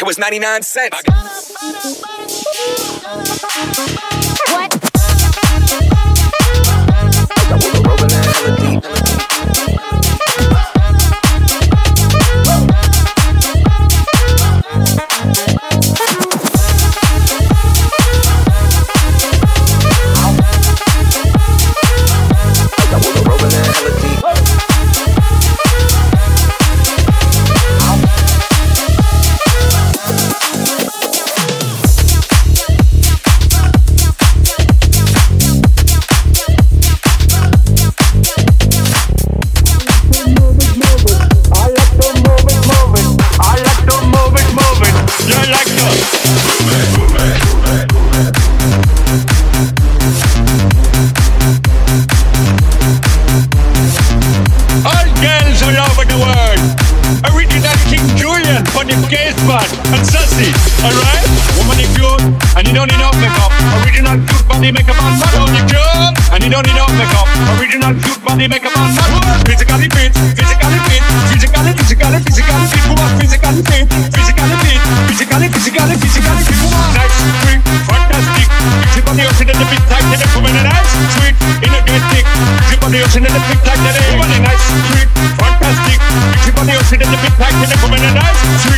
it was 99 cents. What? King Julian for the case cute, and you don't need no makeup. Original cute body makeup and fat. Only cute, and you don't need no makeup. Original cute body makeup and fat. Physically fit, physically fit, physically, physically, physically fit. Woman, physically fit, physically fit, physically, physically, physically fit. Woman, nice, sweet, fantastic. On the ocean and the big tight, and the woman nice, sweet, energetic. On the ocean and the big tight, and the woman nice, sweet, fantastic. On the ocean and the big tight, and the woman nice, sweet,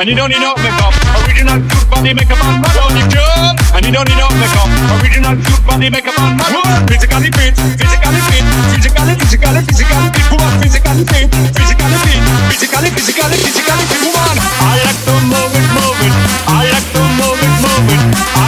and you don't need no makeup. Original cute body makeup and man. Don't need job. You don't need no makeup. Original cute body makeup and man. Physically fit, physically fit, physically, physically, physically fit. Woman, physically fit, physically fit, physically, physically, physically fit. Woman, I like to move it, move it. I like to move it, move it.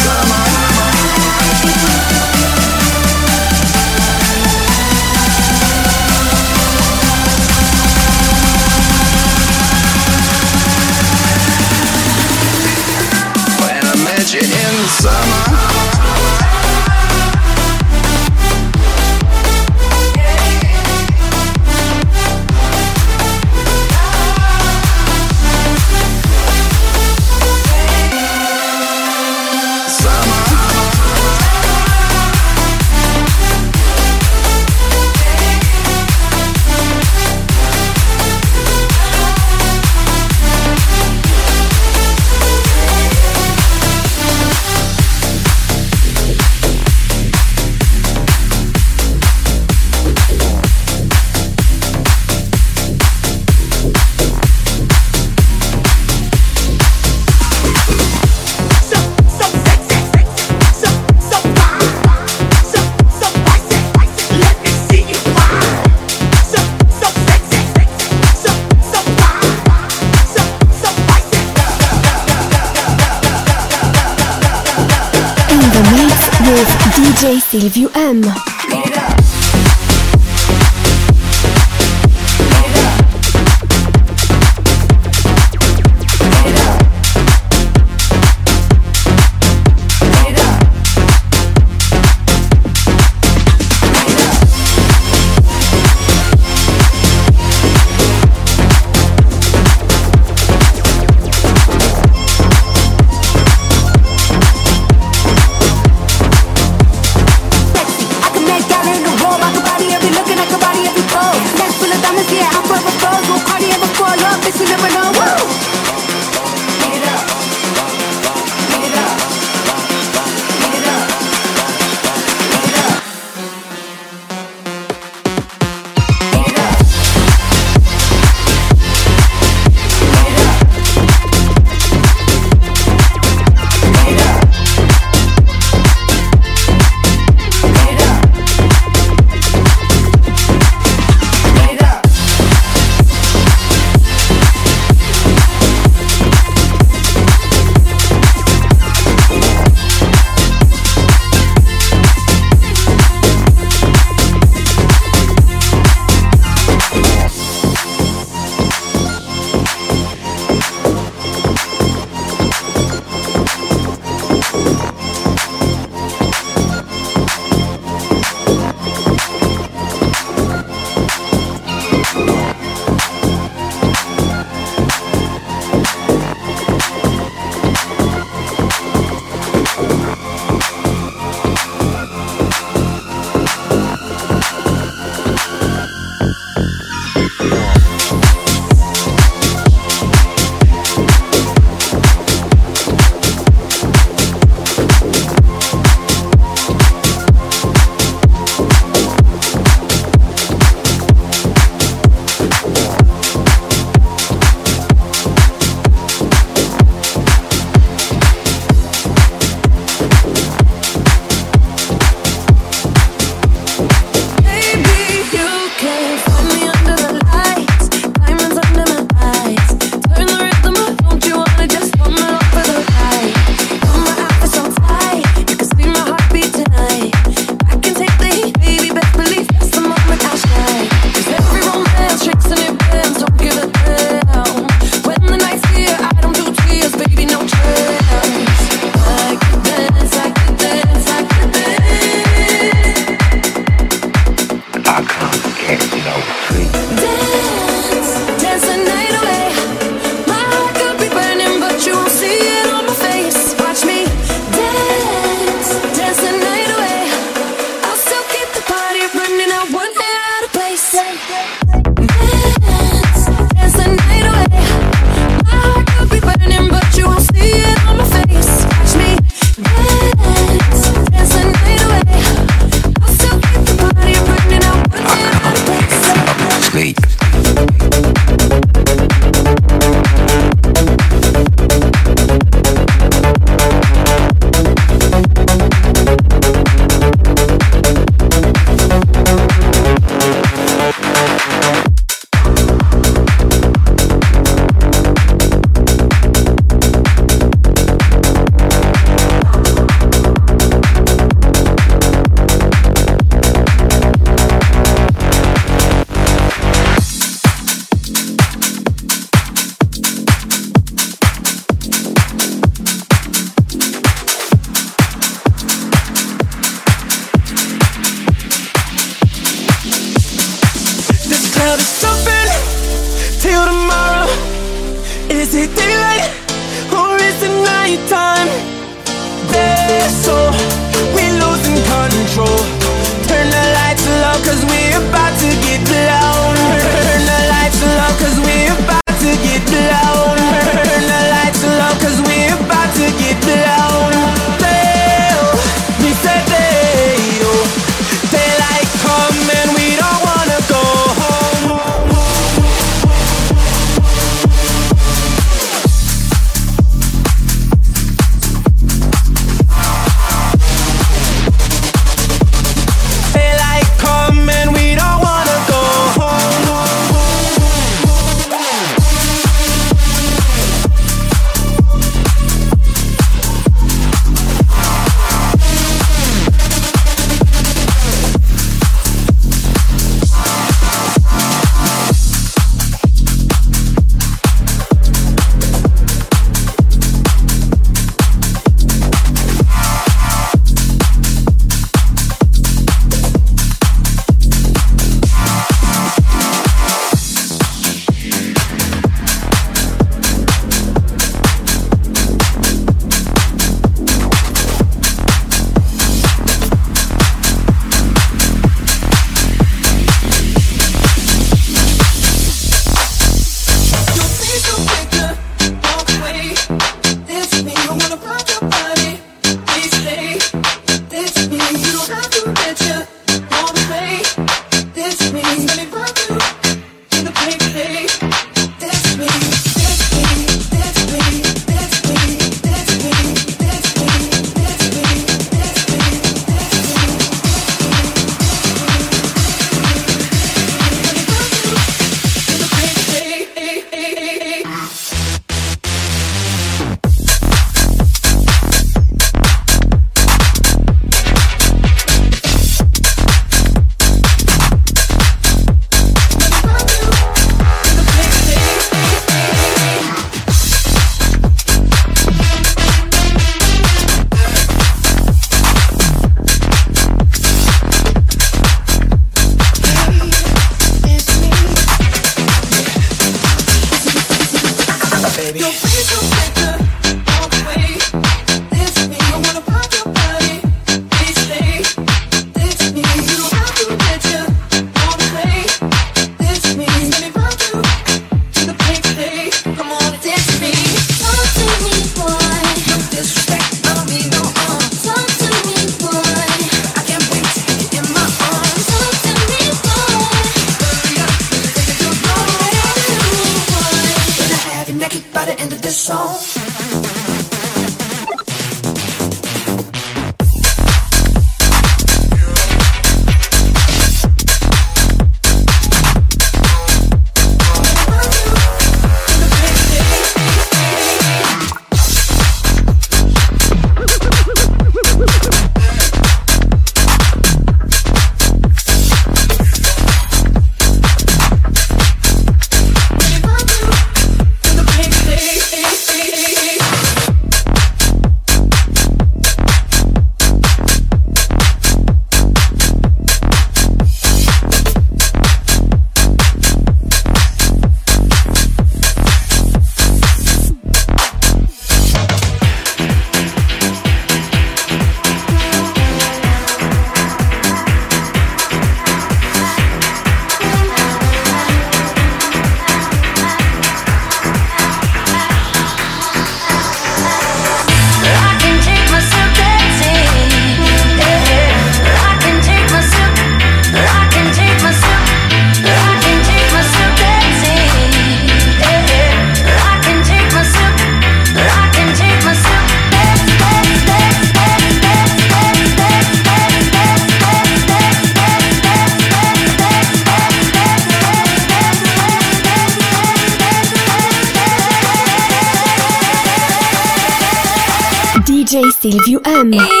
DJ Silvio M.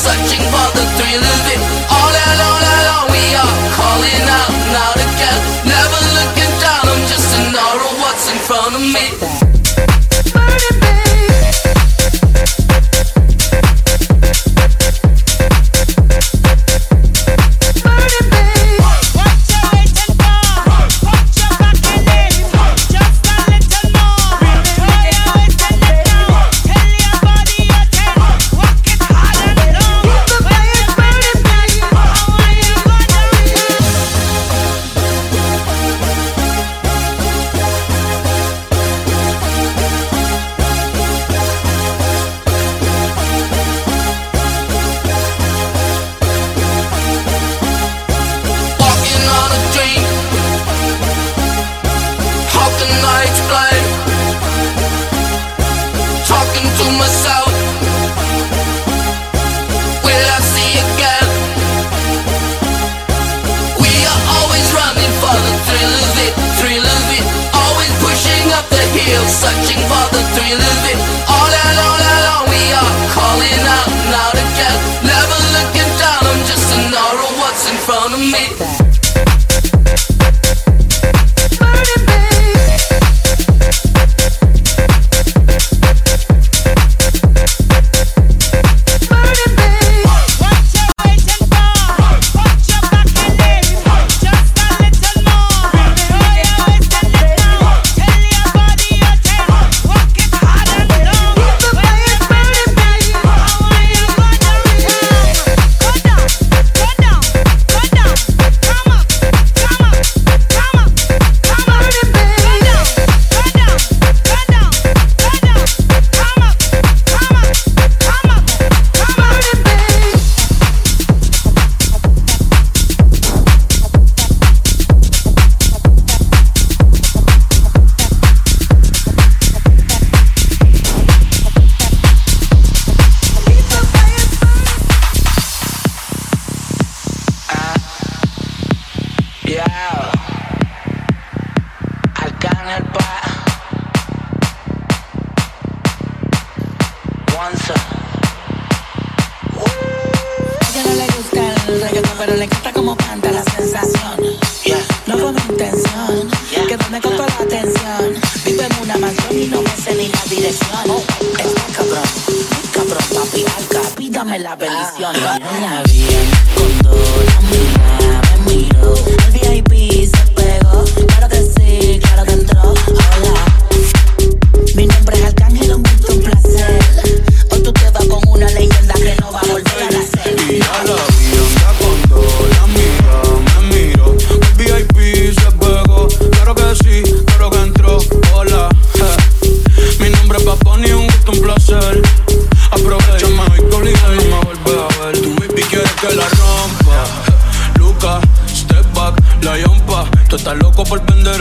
searching for the thrill of it. All alone, alone, we are calling out, not again. Never looking down, I'm just an awe what's in front of me.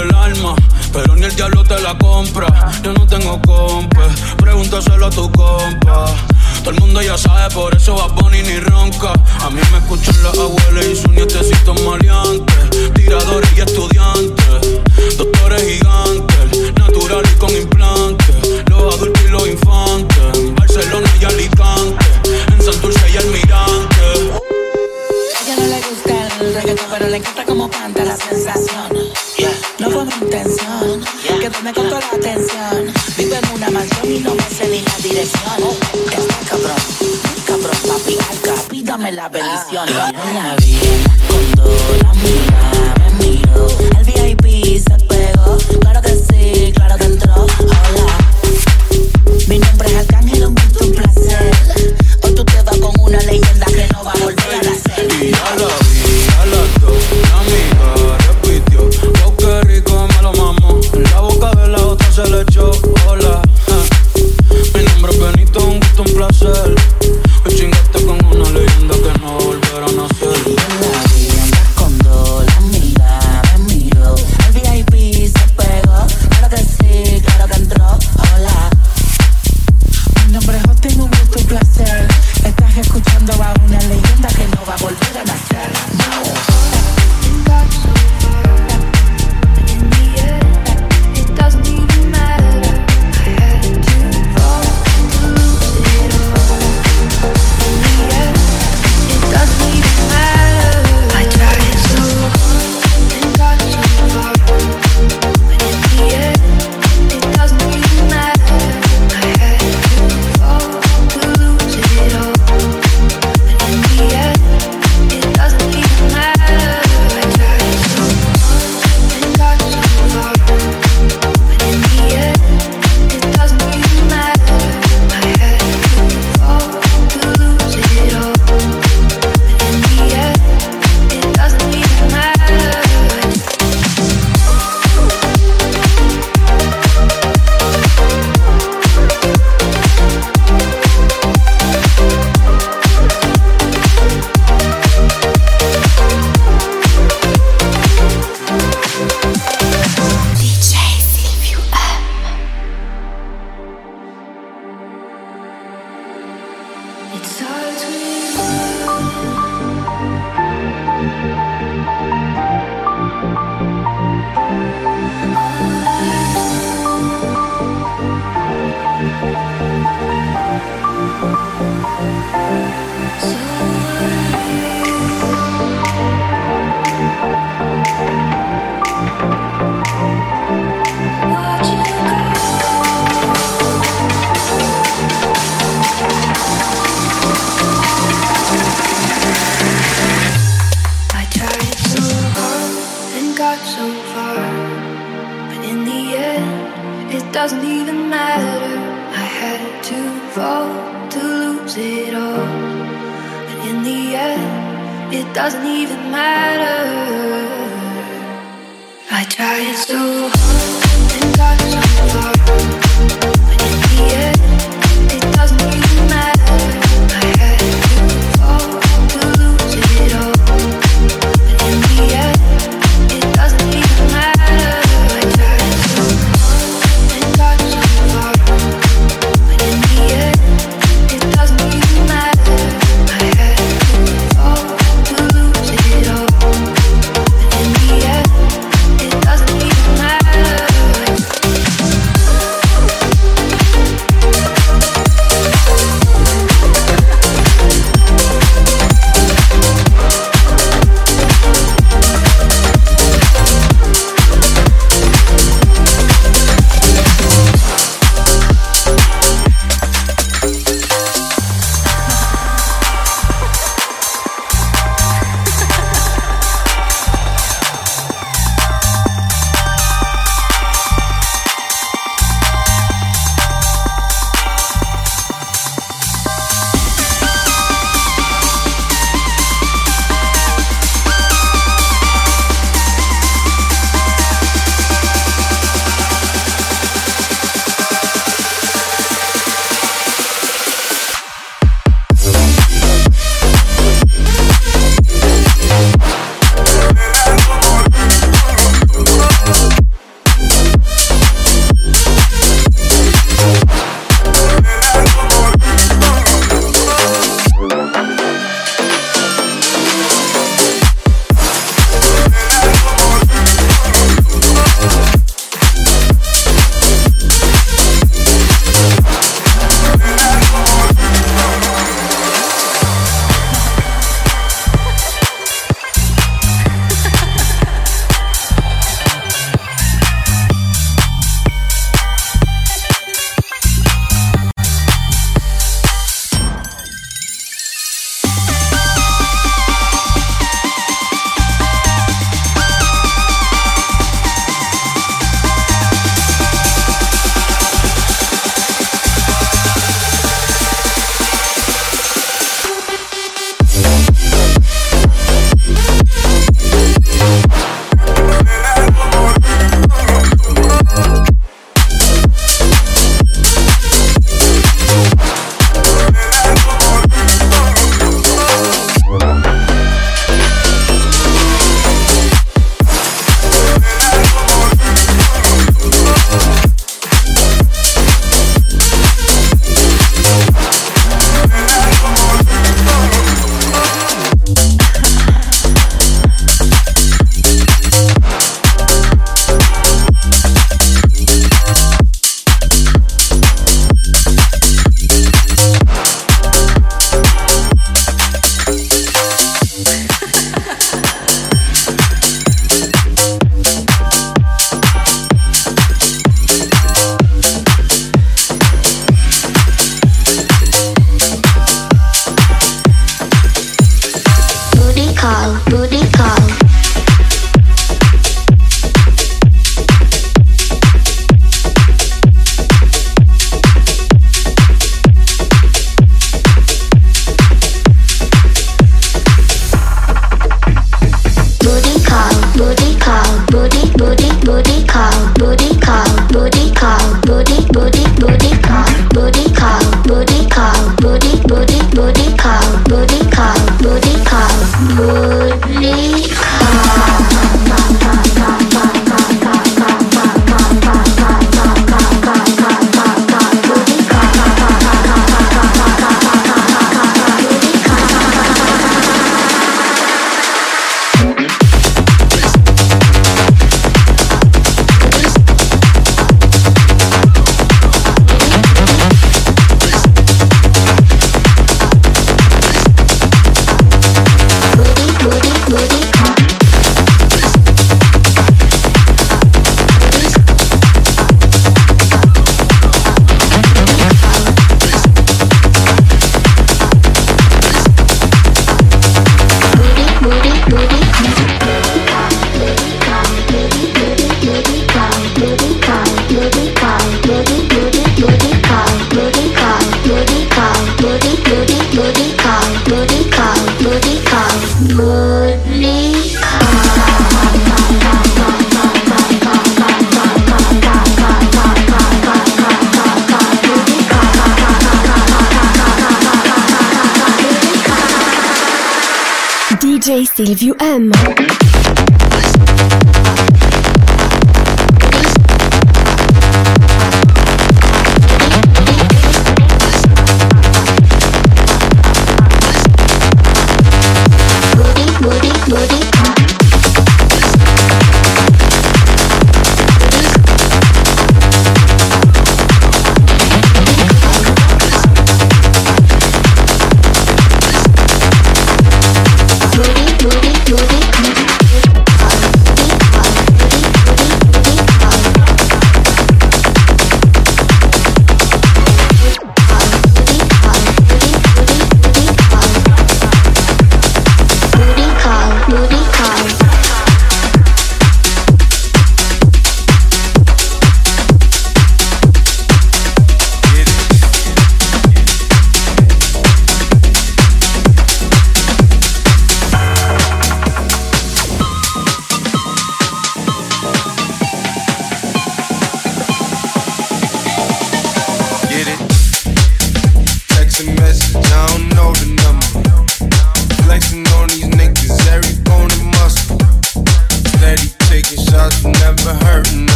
el alma, pero ni el diablo te la compra. Yo no tengo compa, pregúntaselo a tu compa. Todo el mundo ya sabe, por eso va Bonnie ni ronca. A mí me escuchan las abuelas y sus nietecitos maleantes, tiradores y estudiantes, doctores gigantes, naturales y con implantes, los adultos y los infantes, en Barcelona y Alicante, en Santurce y Almirante. A ella no le gusta el reggaetón, pero le encanta como canta la sensación que me cortó la atención. Vivo en una mansión y no me sé ni la dirección. Está cabrón, cabrón, papi, alca, pídame la bendición. Ah, ah, con dos.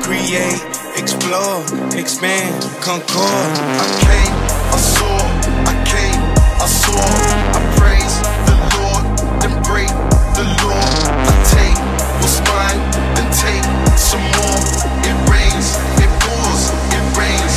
create, explore, expand, concord. I came, I saw, I came, I saw, I praise the Lord, then break the law. I take what's mine, then take some more. It rains, it pours, it rains.